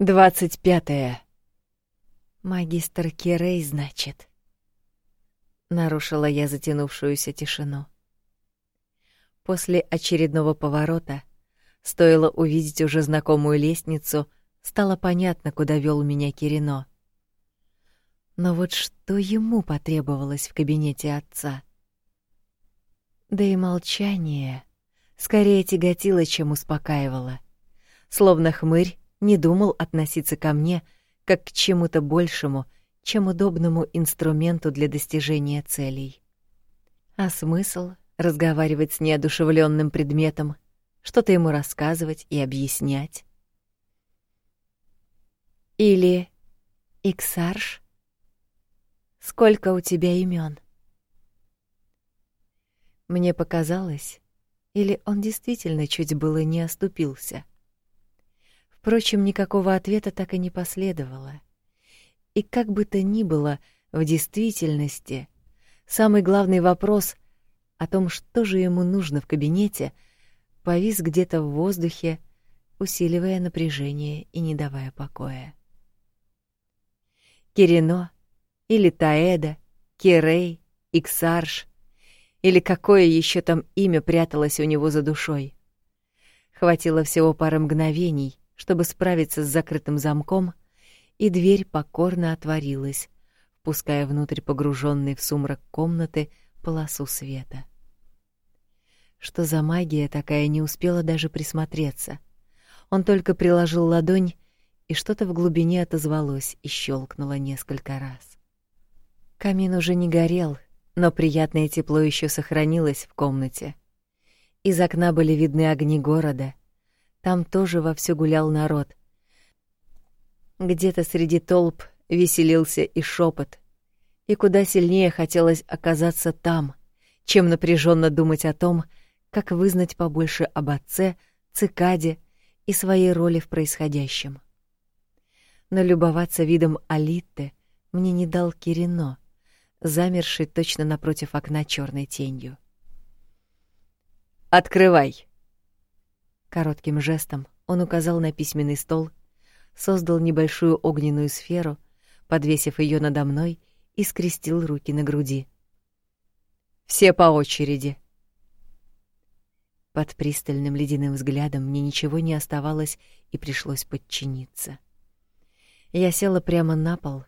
Двадцать пятое. Магистр Кирей, значит. Нарушила я затянувшуюся тишину. После очередного поворота, стоило увидеть уже знакомую лестницу, стало понятно, куда вел меня Кирино. Но вот что ему потребовалось в кабинете отца? Да и молчание скорее тяготило, чем успокаивало. Словно хмырь не думал относиться ко мне как к чему-то большему, чем удобному инструменту для достижения целей. А смысл разговаривать с неодушевленным предметом, что-то ему рассказывать и объяснять? Или Иксарш? Сколько у тебя имен? Мне показалось, или он действительно чуть было не оступился. Впрочем, никакого ответа так и не последовало. И как бы то ни было, в действительности самый главный вопрос о том, что же ему нужно в кабинете, повис где-то в воздухе, усиливая напряжение и не давая покоя. Кирино или Таэда, Кирей, Иксарш или какое еще там имя пряталось у него за душой. Хватило всего пары мгновений, чтобы справиться с закрытым замком, и дверь покорно отворилась, впуская внутрь погруженный в сумрак комнаты полосу света. Что за магия такая, не успела даже присмотреться. Он только приложил ладонь, и что-то в глубине отозвалось и щелкнуло несколько раз. Камин уже не горел, но приятное тепло еще сохранилось в комнате. Из окна были видны огни города, там тоже вовсю гулял народ. Где-то среди толп веселился и шепот, и куда сильнее хотелось оказаться там, чем напряженно думать о том, как вызнать побольше об отце, цикаде и своей роли в происходящем. Но любоваться видом Алитты мне не дал Кирино, замерший точно напротив окна черной тенью. «Открывай!» Коротким жестом он указал на письменный стол, создал небольшую огненную сферу, подвесив ее надо мной и скрестил руки на груди. Все по очереди. Под пристальным ледяным взглядом мне ничего не оставалось и пришлось подчиниться. Я села прямо на пол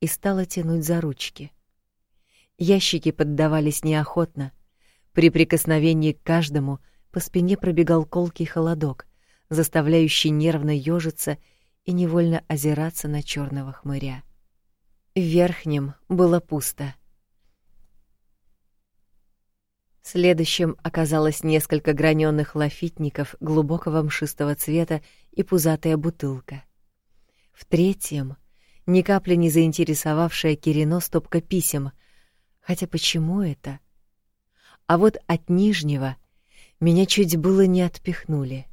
и стала тянуть за ручки. Ящики поддавались неохотно. При прикосновении к каждому — по спине пробегал колкий холодок, заставляющий нервно ёжиться и невольно озираться на черного хмыря. В верхнем было пусто. Следующим оказалось несколько граненых лафитников глубокого мшистого цвета и пузатая бутылка. В третьем ни капли не заинтересовавшая Кирино стопка писем, хотя почему это? А вот от нижнего меня чуть было не отпихнули.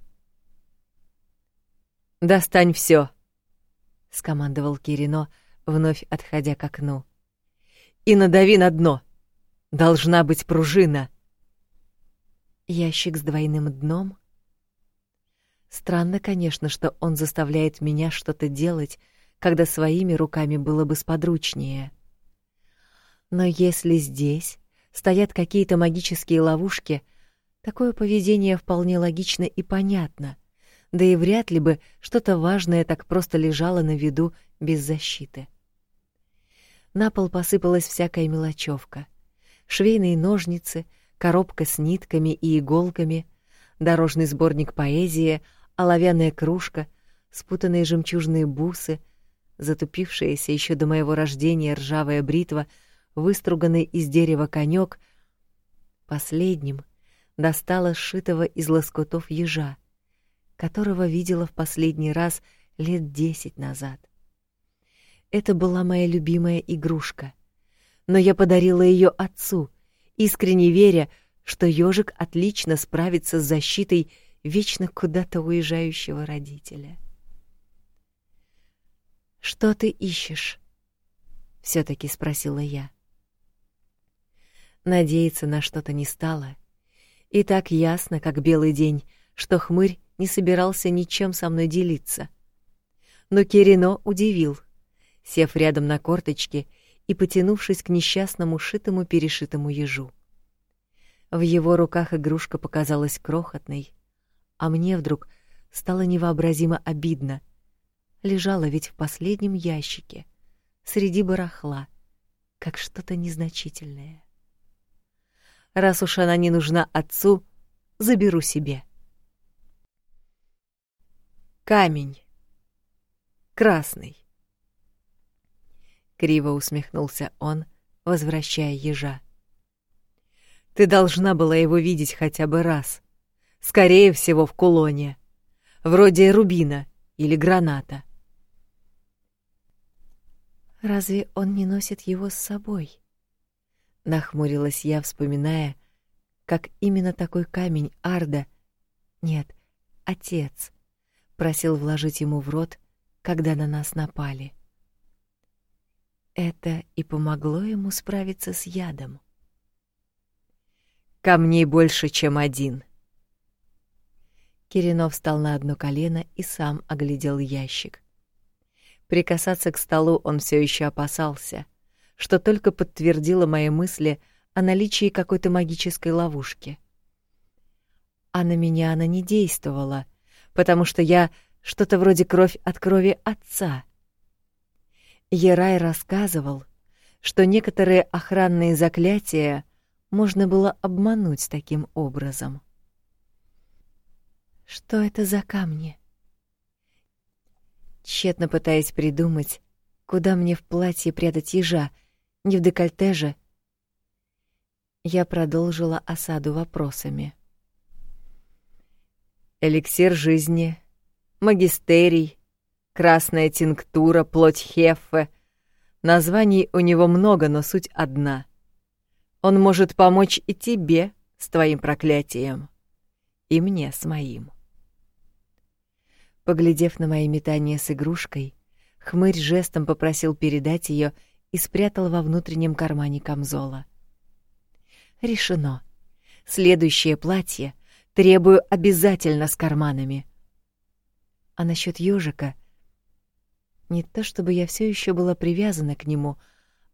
«Достань все, скомандовал Кирино, вновь отходя к окну. «И надави на дно! Должна быть пружина!» Ящик с двойным дном? Странно, конечно, что он заставляет меня что-то делать, когда своими руками было бы сподручнее. Но если здесь стоят какие-то магические ловушки — Такое поведение вполне логично и понятно, да и вряд ли бы что-то важное так просто лежало на виду без защиты. На пол посыпалась всякая мелочевка: швейные ножницы, коробка с нитками и иголками, дорожный сборник поэзии, оловянная кружка, спутанные жемчужные бусы, затупившаяся еще до моего рождения ржавая бритва, выструганный из дерева конек. Последним достала сшитого из лоскутов ежа, которого видела в последний раз лет десять назад. Это была моя любимая игрушка, но я подарила ее отцу, искренне веря, что ежик отлично справится с защитой вечно куда-то уезжающего родителя. Что ты ищешь? все таки спросила я. Надеяться на что-то не стало и так ясно, как белый день, что хмырь не собирался ничем со мной делиться. но Кирино удивил, сев рядом на корточки и потянувшись к несчастному шитому-перешитому ежу. В его руках игрушка показалась крохотной, а мне вдруг стало невообразимо обидно. Лежала ведь в последнем ящике, среди барахла, как что-то незначительное. Раз уж она не нужна отцу, заберу себе. Камень. Красный. Криво усмехнулся он, возвращая ежа. Ты должна была его видеть хотя бы раз. Скорее всего, в кулоне. Вроде рубина или граната. Разве он не носит его с собой? Нахмурилась я, вспоминая, как именно такой камень Арда, нет, отец, просил вложить ему в рот, когда на нас напали. Это и помогло ему справиться с ядом. Камней больше, чем один. Киринов встал на одно колено и сам оглядел ящик. Прикасаться к столу он все еще опасался, что только подтвердило мои мысли о наличии какой-то магической ловушки. А на меня она не действовала, потому что я что-то вроде кровь от крови отца. Ерай рассказывал, что некоторые охранные заклятия можно было обмануть таким образом. Что это за камни? Тщетно пытаясь придумать, куда мне в платье прятать ежа, не в декольте же. Я продолжила осаду вопросами. Эликсир жизни, магистерий, красная тинктура, плоть хеффе. Названий у него много, но суть одна. Он может помочь и тебе с твоим проклятием, и мне с моим. Поглядев на мои метания с игрушкой, хмырь жестом попросил передать ее и спрятал во внутреннем кармане камзола. Решено. Следующее платье требую обязательно с карманами. А насчет ёжика не то чтобы я все еще была привязана к нему,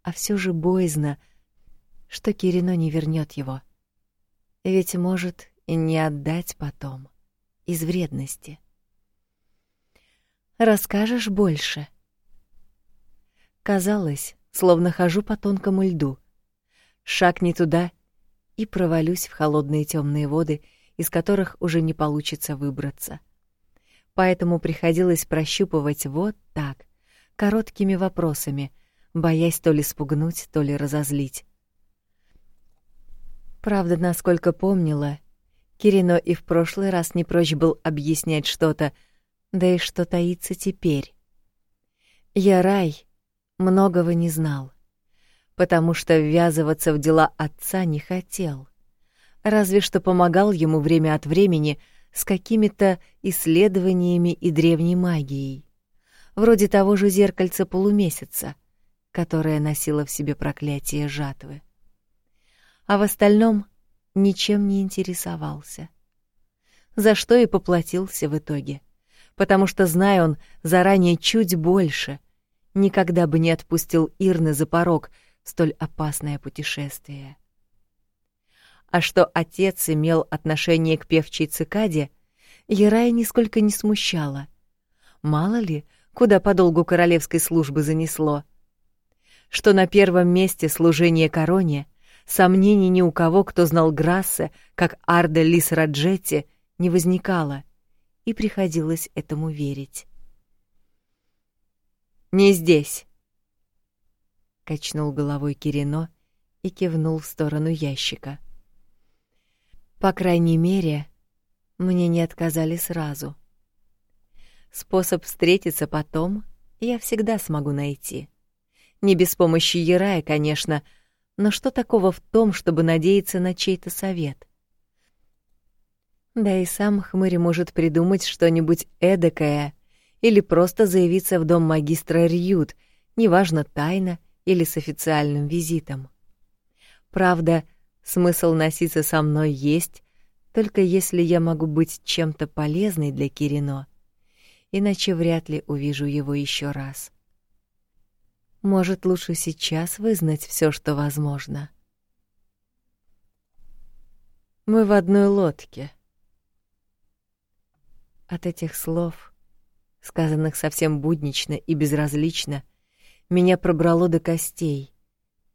а все же боязно — что Кирино не вернет его. Ведь может и не отдать потом из вредности. Расскажешь больше. Казалось, словно хожу по тонкому льду. Шаг не туда и провалюсь в холодные темные воды, из которых уже не получится выбраться. Поэтому приходилось прощупывать вот так, короткими вопросами, боясь то ли спугнуть, то ли разозлить. Правда, насколько помнила, Кирино и в прошлый раз не прочь был объяснять что-то, да и что таится теперь. Я рай многого не знал, потому что ввязываться в дела отца не хотел, разве что помогал ему время от времени с какими-то исследованиями и древней магией, вроде того же зеркальца полумесяца, которое носило в себе проклятие жатвы а в остальном ничем не интересовался. За что и поплатился в итоге, потому что, зная он заранее чуть больше, никогда бы не отпустил Ирны за порог столь опасное путешествие. А что отец имел отношение к певчей цикаде, Ярая нисколько не смущала. Мало ли, куда подолгу королевской службы занесло. Что на первом месте служение короне — Сомнений ни у кого, кто знал Грассе, как Арде Лис Раджетти, не возникало, и приходилось этому верить. «Не здесь!» — качнул головой Кирино и кивнул в сторону ящика. «По крайней мере, мне не отказали сразу. Способ встретиться потом я всегда смогу найти. Не без помощи Ярая, конечно, — но что такого в том, чтобы надеяться на чей-то совет? Да и сам хмырь может придумать что-нибудь эдакое или просто заявиться в дом магистра Рьют, неважно, тайно или с официальным визитом. Правда, смысл носиться со мной есть, только если я могу быть чем-то полезной для Кирино. иначе вряд ли увижу его еще раз. Может, лучше сейчас вызнать все, что возможно. Мы в одной лодке. От этих слов, сказанных совсем буднично и безразлично, меня пробрало до костей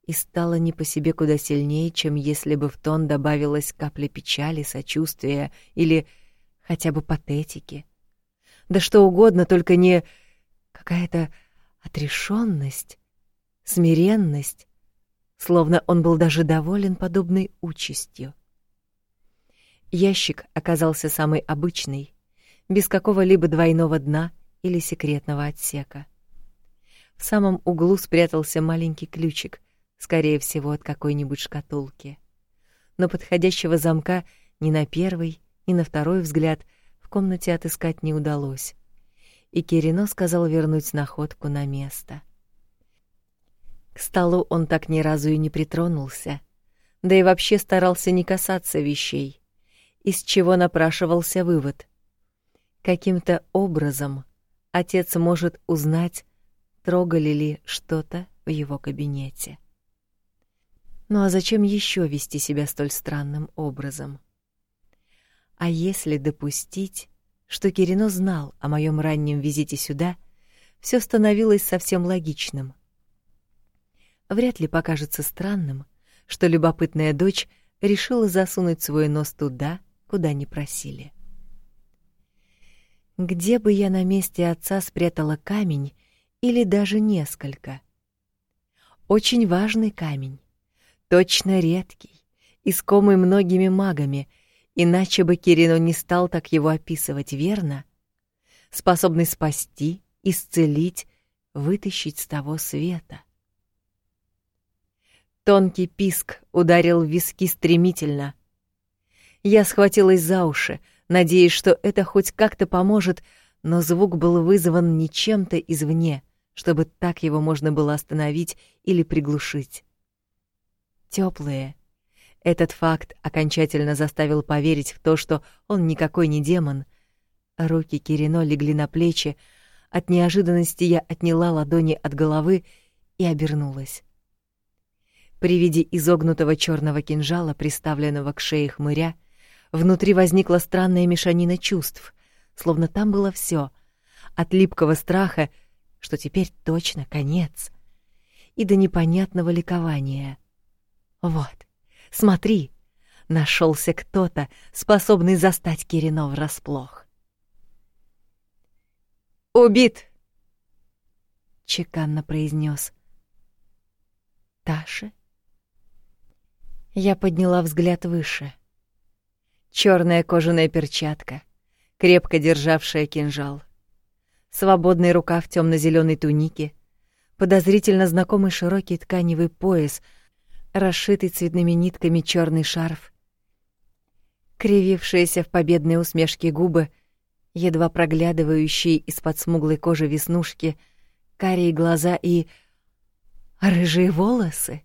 и стало не по себе куда сильнее, чем если бы в тон добавилась капля печали, сочувствия или хотя бы патетики. Да что угодно, только не какая-то отрешенность, смиренность, словно он был даже доволен подобной участью. Ящик оказался самый обычный, без какого-либо двойного дна или секретного отсека. В самом углу спрятался маленький ключик, скорее всего, от какой-нибудь шкатулки. Но подходящего замка ни на первый, ни на второй взгляд в комнате отыскать не удалось. И Кирино сказал вернуть находку на место. К столу он так ни разу и не притронулся, да и вообще старался не касаться вещей, из чего напрашивался вывод. Каким-то образом отец может узнать, трогали ли что-то в его кабинете. Ну а зачем еще вести себя столь странным образом? А если допустить, что Кирино знал о моем раннем визите сюда, все становилось совсем логичным. Вряд ли покажется странным, что любопытная дочь решила засунуть свой нос туда, куда не просили. Где бы я на месте отца спрятала камень или даже несколько? Очень важный камень, точно редкий, искомый многими магами, иначе бы Кирино не стал так его описывать, верно? Способный спасти, исцелить, вытащить с того света. Тонкий писк ударил в виски стремительно. Я схватилась за уши, надеясь, что это хоть как-то поможет, но звук был вызван не чем-то извне, чтобы так его можно было остановить или приглушить. Теплые. Этот факт окончательно заставил поверить в то, что он никакой не демон. Руки Кирино легли на плечи, от неожиданности я отняла ладони от головы и обернулась. При виде изогнутого черного кинжала, приставленного к шее хмыря, Внутри возникла странная мешанина чувств, словно там было все, от липкого страха, что теперь точно конец, и до непонятного ликования. Вот, смотри, нашелся кто-то, способный застать Кирино врасплох. «Убит!» — чеканно произнес. «Таша?» Я подняла взгляд выше — черная кожаная перчатка, крепко державшая кинжал, свободный рукав темно-зеленой туники, подозрительно знакомый широкий тканевый пояс, расшитый цветными нитками черный шарф, кривившиеся в победной усмешке губы, едва проглядывающие из-под смуглой кожи веснушки, карие глаза и рыжие волосы.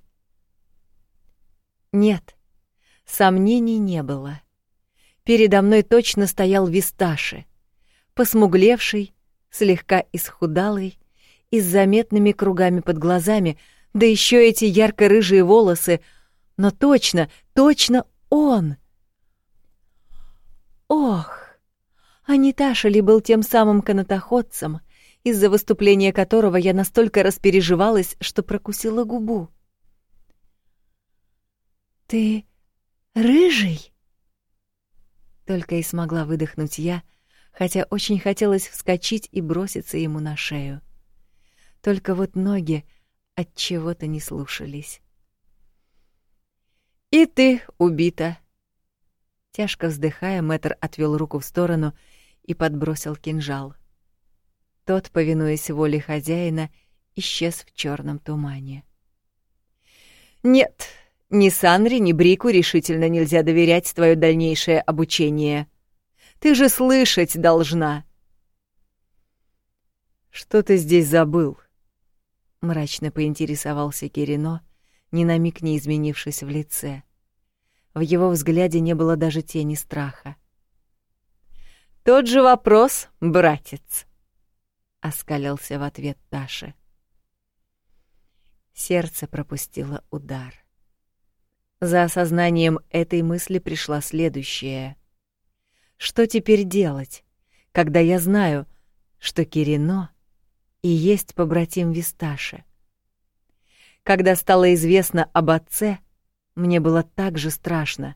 Нет, сомнений не было. Передо мной точно стоял Висташи, посмуглевший, слегка исхудалый и с заметными кругами под глазами, да еще эти ярко-рыжие волосы, но точно, точно он. Ох, а не ли был тем самым канатоходцем, из-за выступления которого я настолько распереживалась, что прокусила губу? «Ты рыжий?» Только и смогла выдохнуть я, хотя очень хотелось вскочить и броситься ему на шею. Только вот ноги от чего-то не слушались. И ты убита. Тяжко вздыхая, Мэтр отвел руку в сторону и подбросил кинжал. Тот, повинуясь воле хозяина, исчез в черном тумане. Нет, ни Санри, ни Брику решительно нельзя доверять твое дальнейшее обучение. Ты же слышать должна. Что ты здесь забыл? Мрачно поинтересовался Кирино, ни на миг не изменившись в лице. В его взгляде не было даже тени страха. Тот же вопрос, братец. оскалился в ответ Таше. Сердце пропустило удар. За осознанием этой мысли пришла следующая. Что теперь делать, когда я знаю, что Кирино и есть побратим Висташи? Когда стало известно об отце, мне было так же страшно,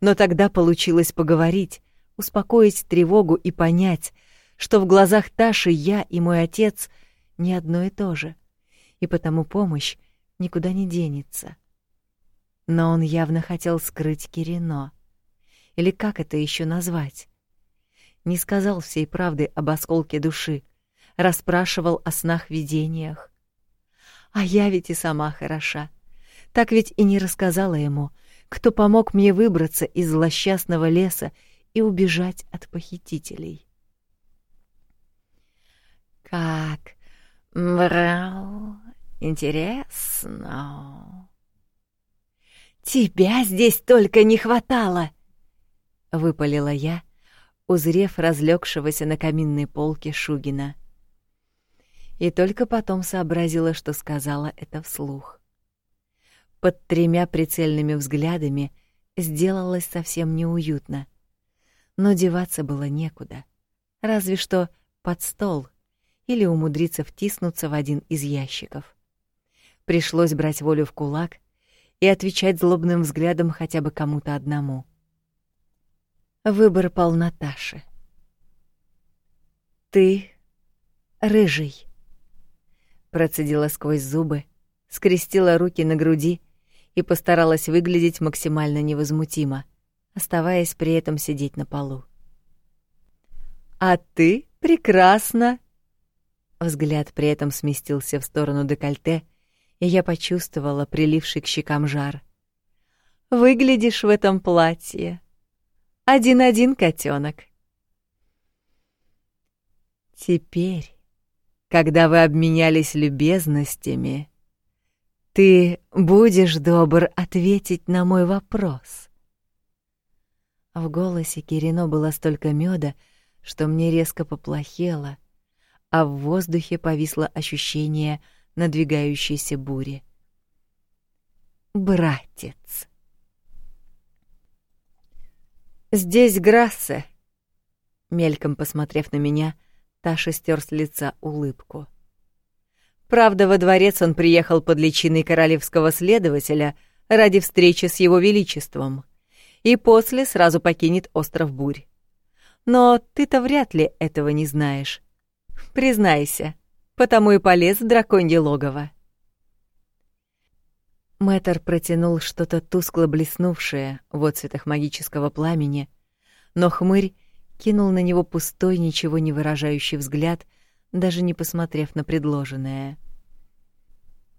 но тогда получилось поговорить, успокоить тревогу и понять, что в глазах Таши я и мой отец не одно и то же, и потому помощь никуда не денется. Но он явно хотел скрыть Кирино. Или как это еще назвать? Не сказал всей правды об осколке души, расспрашивал о снах-видениях. А я ведь и сама хороша. Так ведь и не рассказала ему, кто помог мне выбраться из злосчастного леса и убежать от похитителей. Как? Врал. Интересно. Тебя здесь только не хватало, выпалила я, узрев разлегшегося на каминной полке Шугина. И только потом сообразила, что сказала это вслух. Под тремя прицельными взглядами сделалось совсем неуютно. Но деваться было некуда. Разве что под стол или умудриться втиснуться в один из ящиков. Пришлось брать волю в кулак и отвечать злобным взглядом хотя бы кому-то одному. Выбор пал Наташе. «Ты рыжий», — процедила сквозь зубы, скрестила руки на груди и постаралась выглядеть максимально невозмутимо, оставаясь при этом сидеть на полу. «А ты прекрасно!» Взгляд при этом сместился в сторону декольте, и я почувствовала приливший к щекам жар. «Выглядишь в этом платье. Один-один, котенок. Теперь, когда вы обменялись любезностями, ты будешь добр ответить на мой вопрос. В голосе Кирино было столько меда, что мне резко поплохело, а в воздухе повисло ощущение надвигающейся бури. Братец. Здесь Грассе. Мельком посмотрев на меня, Таша стер с лица улыбку. Правда, во дворец он приехал под личиной королевского следователя ради встречи с его величеством и после сразу покинет остров Бурь. Но ты-то вряд ли этого не знаешь. Признайся, потому и полез в драконье логово. Мэтр протянул что-то тускло блеснувшее в отцветах магического пламени, но хмырь кинул на него пустой, ничего не выражающий взгляд — даже не посмотрев на предложенное.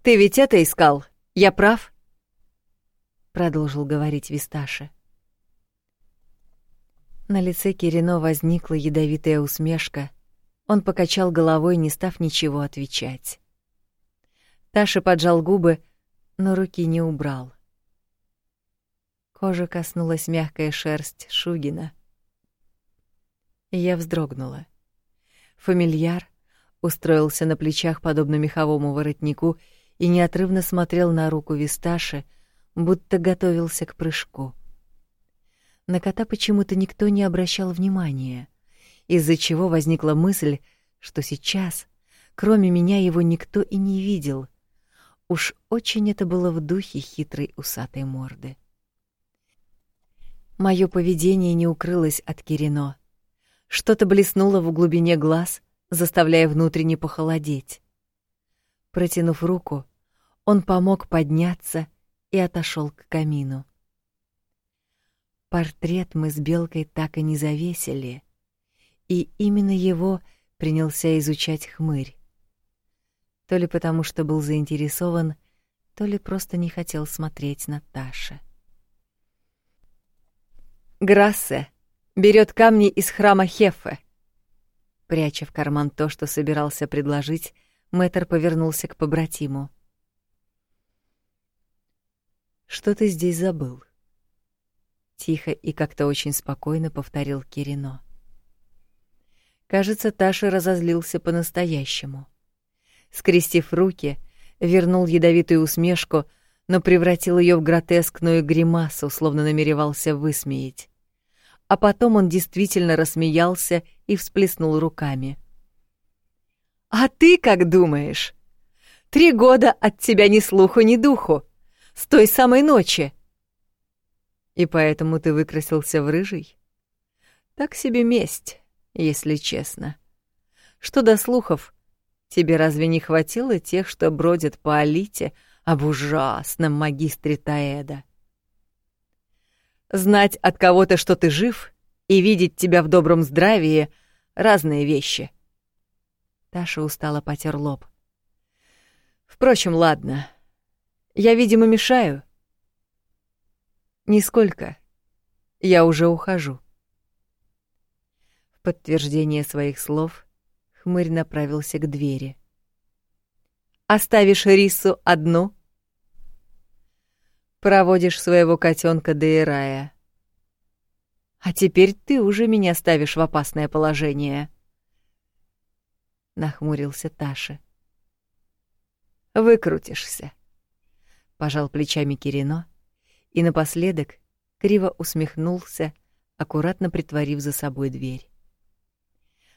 «Ты ведь это искал? Я прав?» Продолжил говорить Висташи. На лице Кирино возникла ядовитая усмешка. Он покачал головой, не став ничего отвечать. Таша поджал губы, но руки не убрал. Кожа коснулась мягкая шерсть Шугина. Я вздрогнула. Фамильяр устроился на плечах подобно меховому воротнику и неотрывно смотрел на руку Висташи, будто готовился к прыжку. На кота почему-то никто не обращал внимания, из-за чего возникла мысль, что сейчас, кроме меня, его никто и не видел. Уж очень это было в духе хитрой усатой морды. Моё поведение не укрылось от Кирино. Что-то блеснуло в глубине глаз, заставляя внутренне похолодеть. Протянув руку, он помог подняться и отошел к камину. Портрет мы с Белкой так и не завесили, и именно его принялся изучать хмырь. То ли потому, что был заинтересован, то ли просто не хотел смотреть на Таша. Грассе берет камни из храма Хефе, Пряча в карман то, что собирался предложить, Мэтр повернулся к побратиму. «Что ты здесь забыл?» Тихо и как-то очень спокойно повторил Кирино. Кажется, Таша разозлился по-настоящему. Скрестив руки, вернул ядовитую усмешку, но превратил ее в гротескную гримасу, словно намеревался высмеять. А потом он действительно рассмеялся и всплеснул руками. «А ты как думаешь? Три года от тебя ни слуху, ни духу. С той самой ночи!» «И поэтому ты выкрасился в рыжий?» «Так себе месть, если честно. Что до слухов, тебе разве не хватило тех, что бродят по Алите об ужасном магистре Таэда?» Знать от кого-то, что ты жив, и видеть тебя в добром здравии — разные вещи. Таша устало потер лоб. Впрочем, ладно. Я, видимо, мешаю. Нисколько. Я уже ухожу. Подтверждение своих слов хмырь направился к двери. Оставишь Рису одну? Проводишь своего котенка до Ирая. А теперь ты уже меня ставишь в опасное положение. Нахмурился Таша. Выкрутишься. Пожал плечами Кирино и напоследок криво усмехнулся, аккуратно притворив за собой дверь.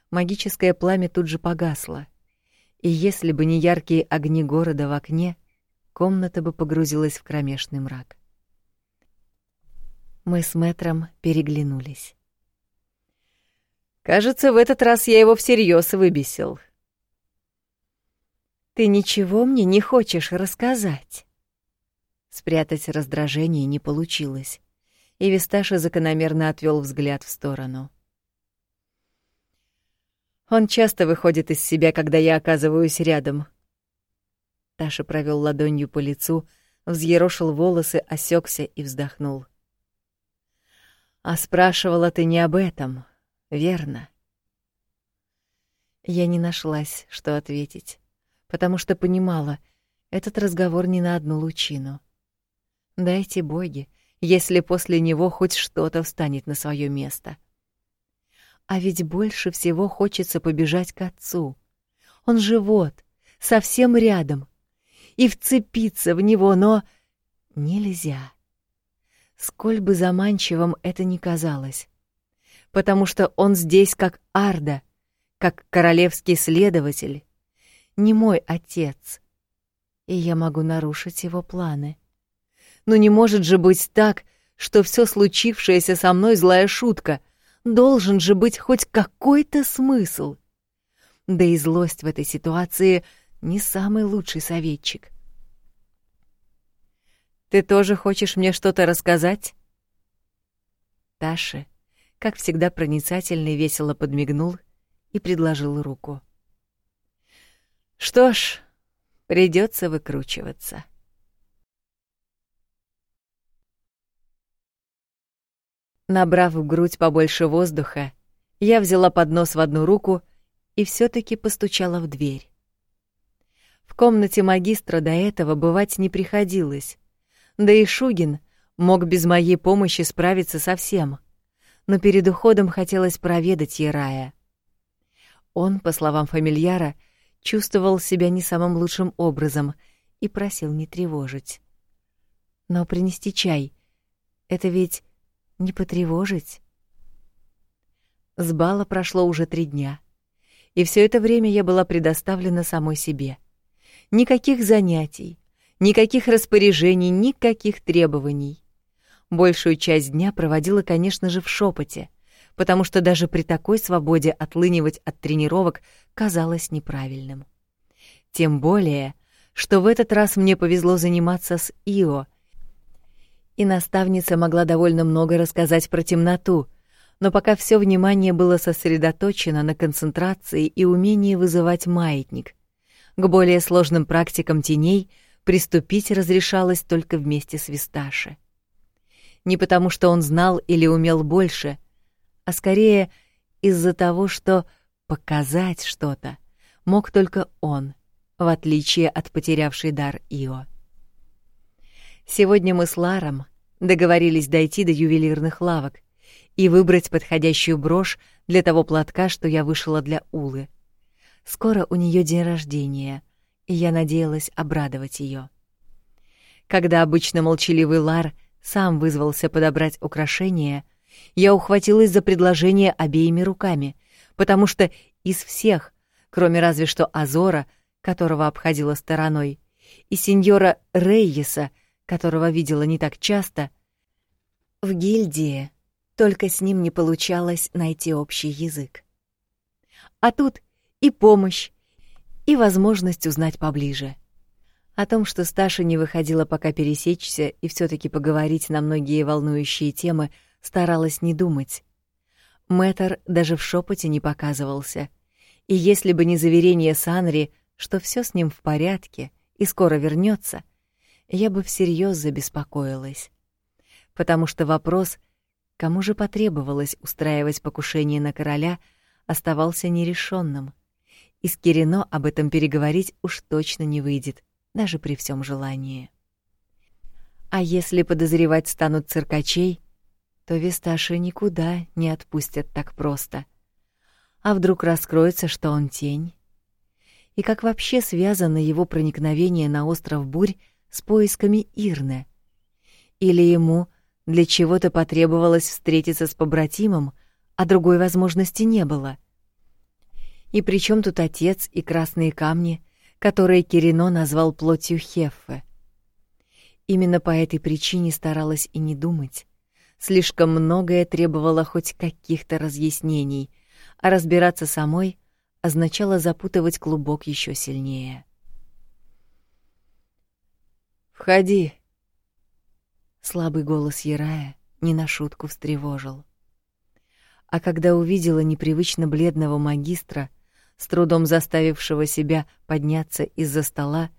Магическое пламя тут же погасло, и если бы не яркие огни города в окне, комната бы погрузилась в кромешный мрак. Мы с Мэтром переглянулись. Кажется, в этот раз я его всерьез выбесил. Ты ничего мне не хочешь рассказать? Спрятать раздражение не получилось, и Висташа закономерно отвел взгляд в сторону. Он часто выходит из себя, когда я оказываюсь рядом. Таша провел ладонью по лицу, взъерошил волосы, осекся и вздохнул. — а спрашивала ты не об этом, верно? Я не нашлась, что ответить, потому что понимала, этот разговор не на одну лучину. Дайте боги, если после него хоть что-то встанет на свое место. А ведь больше всего хочется побежать к отцу. Он же вот, совсем рядом, и вцепиться в него, но нельзя сколь бы заманчивым это ни казалось. Потому что он здесь как Арда, как королевский следователь, не мой отец, и я могу нарушить его планы. Но не может же быть так, что все случившееся со мной злая шутка. Должен же быть хоть какой-то смысл. Да и злость в этой ситуации не самый лучший советчик. Ты тоже хочешь мне что-то рассказать? Таша, как всегда проницательный, весело подмигнул и предложил руку. Что ж, придется выкручиваться. Набрав в грудь побольше воздуха, я взяла поднос в одну руку и все таки постучала в дверь. В комнате магистра до этого бывать не приходилось, да и Шугин мог без моей помощи справиться со всем. Но перед уходом хотелось проведать Ярая. Он, по словам фамильяра, чувствовал себя не самым лучшим образом и просил не тревожить. Но принести чай — это ведь не потревожить. С бала прошло уже три дня, и все это время я была предоставлена самой себе. Никаких занятий, Никаких распоряжений, никаких требований. Большую часть дня проводила, конечно же, в шепоте, потому что даже при такой свободе отлынивать от тренировок казалось неправильным. Тем более, что в этот раз мне повезло заниматься с Ио, и наставница могла довольно много рассказать про темноту, но пока все внимание было сосредоточено на концентрации и умении вызывать маятник. К более сложным практикам теней — приступить разрешалось только вместе с Висташи. Не потому, что он знал или умел больше, а скорее из-за того, что показать что-то мог только он, в отличие от потерявшей дар Ио. Сегодня мы с Ларом договорились дойти до ювелирных лавок и выбрать подходящую брошь для того платка, что я вышила для Улы. Скоро у нее день рождения, и я надеялась обрадовать ее. Когда обычно молчаливый Лар сам вызвался подобрать украшения, я ухватилась за предложение обеими руками, потому что из всех, кроме разве что Азора, которого обходила стороной, и сеньора Рейеса, которого видела не так часто, в гильдии только с ним не получалось найти общий язык. А тут и помощь, и возможность узнать поближе. О том, что Сташа не выходила пока пересечься и все таки поговорить на многие волнующие темы, старалась не думать. Мэтр даже в шепоте не показывался. И если бы не заверение Санри, что все с ним в порядке и скоро вернется, я бы всерьез забеспокоилась. Потому что вопрос, кому же потребовалось устраивать покушение на короля, оставался нерешенным. И с Кирино об этом переговорить уж точно не выйдет, даже при всем желании. А если подозревать станут циркачей, то Весташи никуда не отпустят так просто. А вдруг раскроется, что он тень? И как вообще связано его проникновение на остров Бурь с поисками Ирны? Или ему для чего-то потребовалось встретиться с побратимом, а другой возможности не было? И при чем тут отец и красные камни, которые Кирино назвал плотью Хеффе? Именно по этой причине старалась и не думать. Слишком многое требовало хоть каких-то разъяснений, а разбираться самой означало запутывать клубок еще сильнее. «Входи!» Слабый голос Ярая не на шутку встревожил. А когда увидела непривычно бледного магистра, с трудом заставившего себя подняться из-за стола,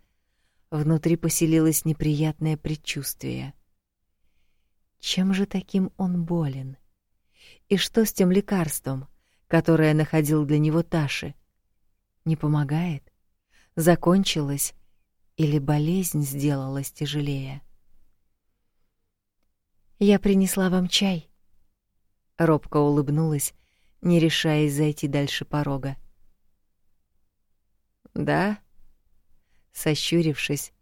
внутри поселилось неприятное предчувствие. Чем же таким он болен? И что с тем лекарством, которое находил для него Таши? Не помогает? Закончилось или болезнь сделалась тяжелее? Я принесла вам чай. Робко улыбнулась, не решаясь зайти дальше порога. Да? Сощурившись,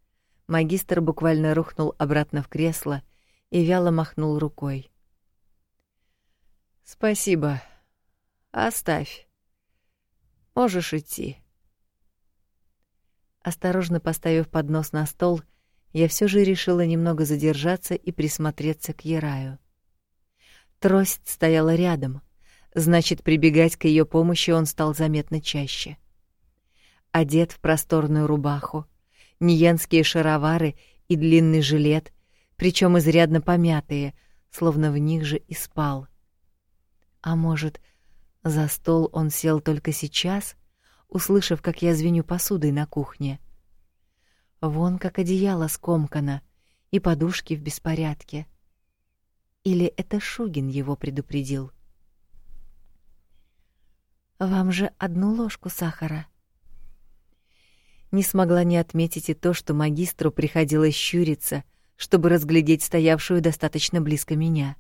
магистр буквально рухнул обратно в кресло и вяло махнул рукой. Спасибо. Оставь. Можешь идти. Осторожно поставив поднос на стол, я все же решила немного задержаться и присмотреться к Яраю. Трость стояла рядом, значит, прибегать к ее помощи он стал заметно чаще. Одет в просторную рубаху, ниенские шаровары и длинный жилет, причем изрядно помятые, словно в них же и спал. А может, за стол он сел только сейчас, услышав, как я звеню посудой на кухне. Вон как одеяло скомкано и подушки в беспорядке. Или это Шугин его предупредил? Вам же одну ложку сахара. Не смогла не отметить и то, что магистру приходилось щуриться — чтобы разглядеть стоявшую достаточно близко меня.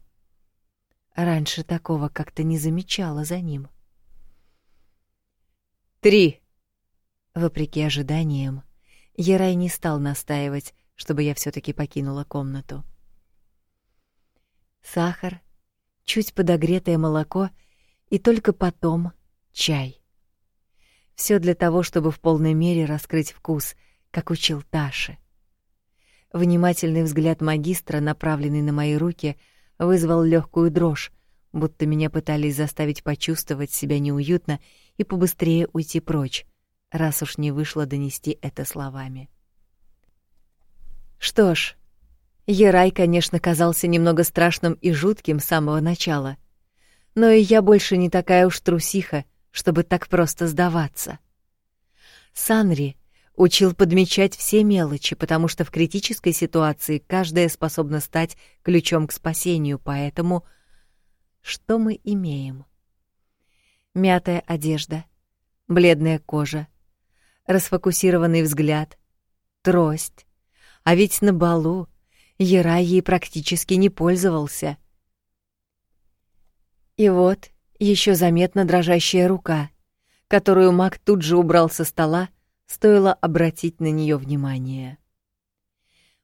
Раньше такого как-то не замечала за ним. Три. Вопреки ожиданиям, Ярай не стал настаивать, чтобы я все таки покинула комнату. Сахар, чуть подогретое молоко и только потом чай. Все для того, чтобы в полной мере раскрыть вкус, как учил Таша. Внимательный взгляд магистра, направленный на мои руки, вызвал легкую дрожь, будто меня пытались заставить почувствовать себя неуютно и побыстрее уйти прочь, раз уж не вышло донести это словами. Что ж, Ерай, конечно, казался немного страшным и жутким с самого начала, но и я больше не такая уж трусиха, чтобы так просто сдаваться. Санри Учил подмечать все мелочи, потому что в критической ситуации каждая способна стать ключом к спасению, поэтому что мы имеем? Мятая одежда, бледная кожа, расфокусированный взгляд, трость. А ведь на балу Ярай ей практически не пользовался. И вот Еще заметно дрожащая рука, которую маг тут же убрал со стола, стоило обратить на нее внимание.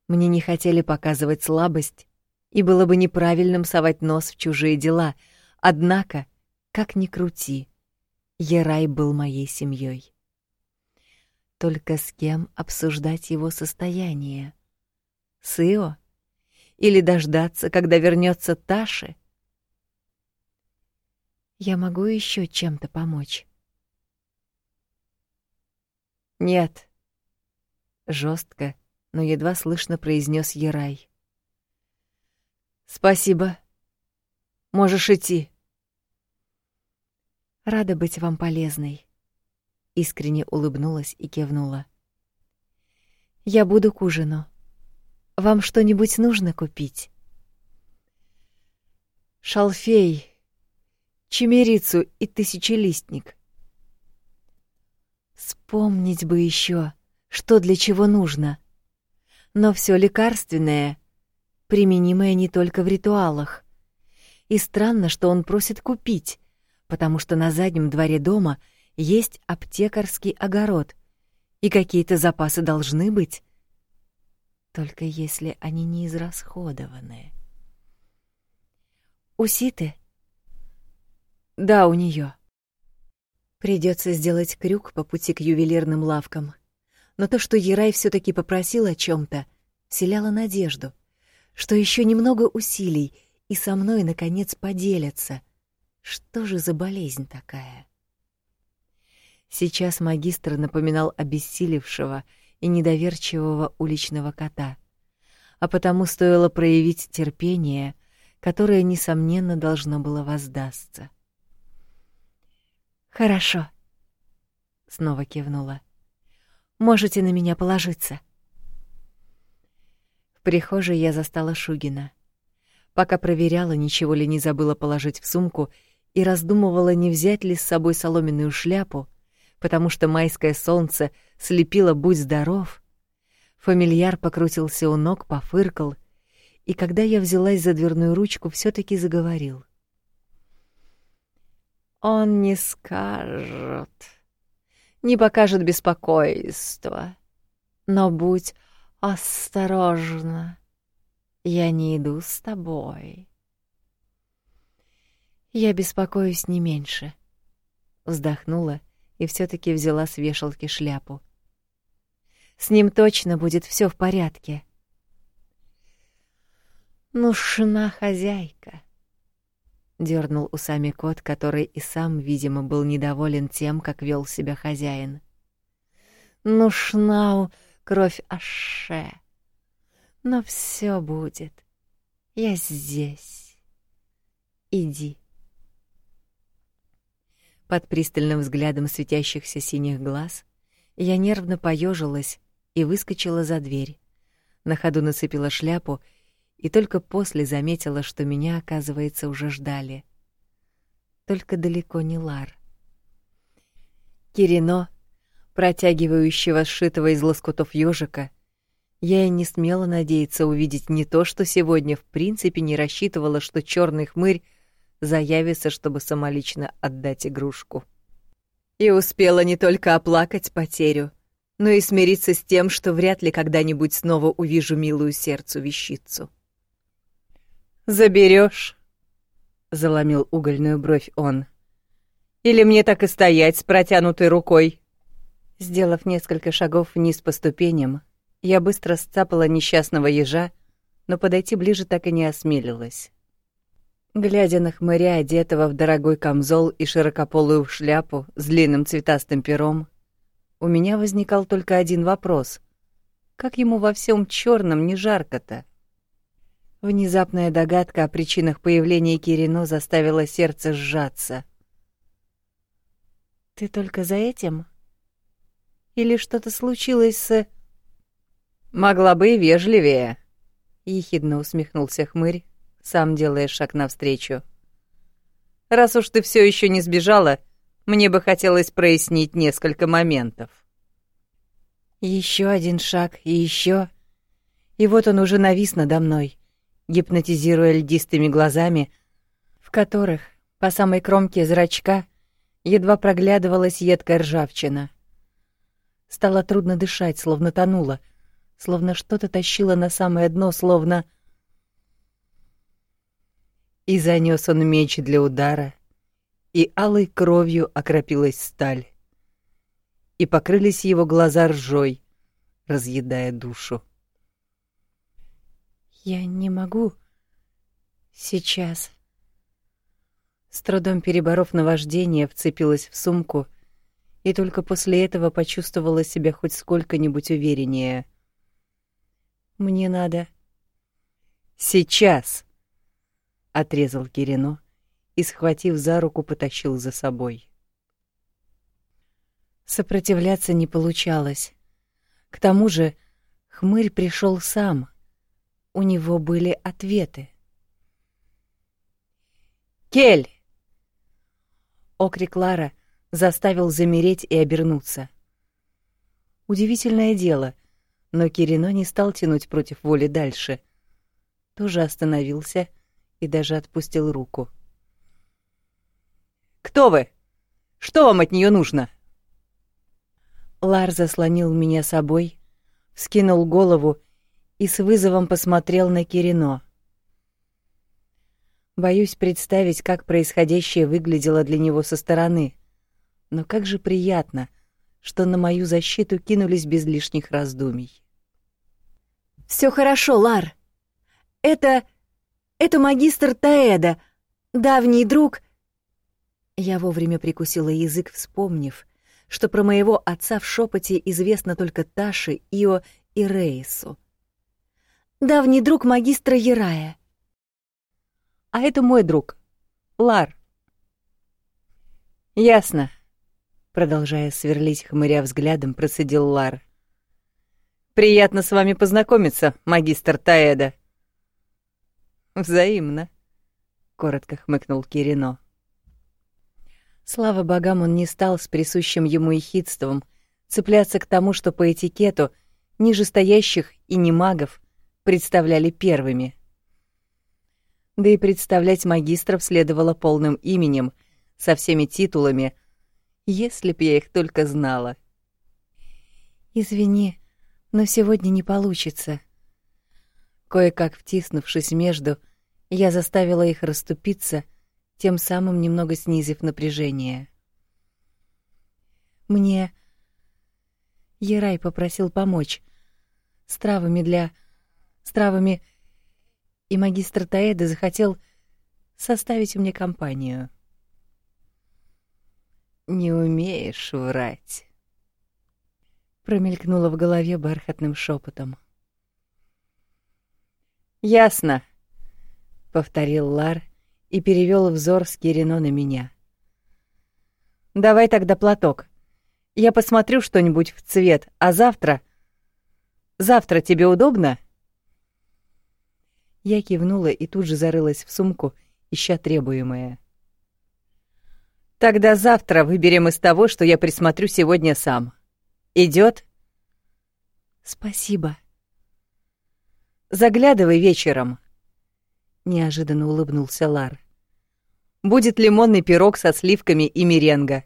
Мне не хотели показывать слабость, и было бы неправильным совать нос в чужие дела, однако, как ни крути, Ерай был моей семьей. Только с кем обсуждать его состояние? С Ио? Или дождаться, когда вернется Таши? Я могу еще чем-то помочь? Нет. Жестко, но едва слышно произнес Ерай. Спасибо. Можешь идти. Рада быть вам полезной. Искренне улыбнулась и кивнула. Я буду к ужину. Вам что-нибудь нужно купить? Шалфей, чемерицу и тысячелистник. Вспомнить бы еще, что для чего нужно. Но все лекарственное, применимое не только в ритуалах. И странно, что он просит купить, потому что на заднем дворе дома есть аптекарский огород, и какие-то запасы должны быть. Только если они не израсходованы. У Ситы? Да, у нее. Придется сделать крюк по пути к ювелирным лавкам. Но то, что Ерай все таки попросил о чем то вселяло надежду, что еще немного усилий, и со мной, наконец, поделятся — что же за болезнь такая? Сейчас магистр напоминал обессилевшего и недоверчивого уличного кота, а потому стоило проявить терпение, которое, несомненно, должно было воздастся. «Хорошо», — снова кивнула. «Можете на меня положиться». В прихожей я застала Шугина. Пока проверяла, ничего ли не забыла положить в сумку — и раздумывала, не взять ли с собой соломенную шляпу, потому что майское солнце слепило «Будь здоров». Фамильяр покрутился у ног, пофыркал, и когда я взялась за дверную ручку, все таки заговорил. «Он не скажет, не покажет беспокойства, но будь осторожна, я не иду с тобой». Я беспокоюсь не меньше. Вздохнула и все таки взяла с вешалки шляпу. С ним точно будет все в порядке. Нужна хозяйка. Дернул усами кот, который и сам, видимо, был недоволен тем, как вел себя хозяин. Нужна кровь Аше. Но все будет. Я здесь. Иди. Под пристальным взглядом светящихся синих глаз я нервно поежилась и выскочила за дверь. На ходу нацепила шляпу и только после заметила, что меня, оказывается, уже ждали. Только далеко не Лар. Кирино, протягивающего сшитого из лоскутов ёжика, я и не смела надеяться увидеть не то, что сегодня в принципе не рассчитывала, что черный хмырь заявится, чтобы самолично отдать игрушку. И успела не только оплакать потерю, но и смириться с тем, что вряд ли когда-нибудь снова увижу милую сердцу вещицу. Заберешь? заломил угольную бровь он. Или мне так и стоять с протянутой рукой? Сделав несколько шагов вниз по ступеням, я быстро сцапала несчастного ежа, но подойти ближе так и не осмелилась. Глядя на хмыря, одетого в дорогой камзол и широкополую шляпу с длинным цветастым пером, у меня возникал только один вопрос. Как ему во всем черном не жарко-то? Внезапная догадка о причинах появления Кирино заставила сердце сжаться. «Ты только за этим? Или что-то случилось с...» «Могла бы и вежливее», — ехидно усмехнулся хмырь, сам делаешь шаг навстречу. Раз уж ты все еще не сбежала, мне бы хотелось прояснить несколько моментов. Еще один шаг и еще, и вот он уже навис надо мной, гипнотизируя льдистыми глазами, в которых По самой кромке зрачка едва проглядывалась едкая ржавчина. Стало трудно дышать, словно тонуло, словно что-то тащило на самое дно, словно... И занес он меч для удара, и алой кровью окропилась сталь, и покрылись его глаза ржой, разъедая душу. «Я не могу сейчас», с трудом переборов наваждение, вцепилась в сумку и только после этого почувствовала себя хоть сколько-нибудь увереннее. «Мне надо...» «Сейчас!» — отрезал Кирино и, схватив за руку, потащил за собой. Сопротивляться не получалось. К тому же хмырь пришел сам. У него были ответы. «Кель!» Окрик Лара заставил замереть и обернуться. Удивительное дело, но Кирино не стал тянуть против воли дальше. Тоже остановился и даже отпустил руку. «Кто вы? Что вам от нее нужно?» Лар заслонил меня собой, скинул голову и с вызовом посмотрел на Кирино. Боюсь представить, как происходящее выглядело для него со стороны. Но как же приятно, что на мою защиту кинулись без лишних раздумий. Все хорошо, Лар. Это... это магистр Таэда, давний друг...» Я вовремя прикусила язык, вспомнив, что про моего отца в шепоте известно только Таше, Ио и Рейсу. «Давний друг магистра Ярая. А это мой друг, Лар. Ясно. Продолжая сверлить хмыря взглядом, процедил Лар. Приятно с вами познакомиться, магистр Таэда. Взаимно, коротко хмыкнул Кирино. Слава богам, он не стал с присущим ему ехидством цепляться к тому, что по этикету нижестоящих и не магов представляли первыми — да и представлять магистров следовало полным именем, со всеми титулами, если б я их только знала. «Извини, но сегодня не получится». Кое-как втиснувшись между, я заставила их расступиться, тем самым немного снизив напряжение. Мне Ерай попросил помочь с травами для... с травами и магистр Таэда захотел составить мне компанию. «Не умеешь врать», — промелькнуло в голове бархатным шепотом. «Ясно», — повторил Лар и перевел взор с Кирино на меня. «Давай тогда платок. Я посмотрю что-нибудь в цвет, а завтра... Завтра тебе удобно?» Я кивнула и тут же зарылась в сумку, ища требуемое. Тогда завтра выберем из того, что я присмотрю сегодня сам. Идет? Спасибо. Заглядывай вечером. Неожиданно улыбнулся Лар. Будет лимонный пирог со сливками и меренга.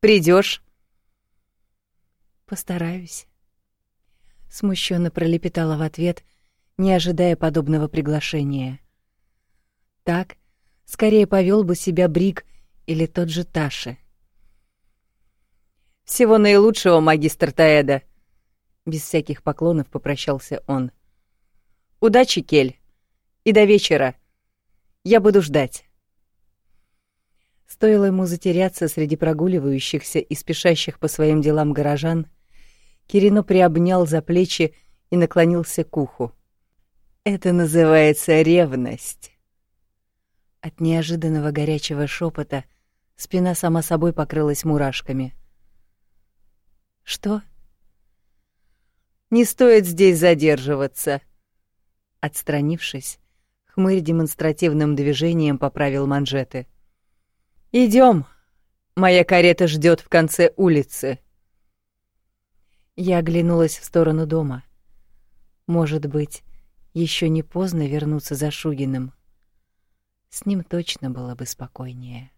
Придешь? Постараюсь. Смущенно пролепетала в ответ — не ожидая подобного приглашения. Так скорее повел бы себя Брик или тот же Таши. «Всего наилучшего, магистр Таэда!» Без всяких поклонов попрощался он. «Удачи, Кель! И до вечера! Я буду ждать!» Стоило ему затеряться среди прогуливающихся и спешащих по своим делам горожан, Кирино приобнял за плечи и наклонился к уху. Это называется ревность. От неожиданного горячего шепота спина сама собой покрылась мурашками. Что? Не стоит здесь задерживаться. Отстранившись, хмырь демонстративным движением поправил манжеты. Идем. Моя карета ждет в конце улицы. Я оглянулась в сторону дома. Может быть, еще не поздно вернуться за Шугиным. с ним точно было бы спокойнее.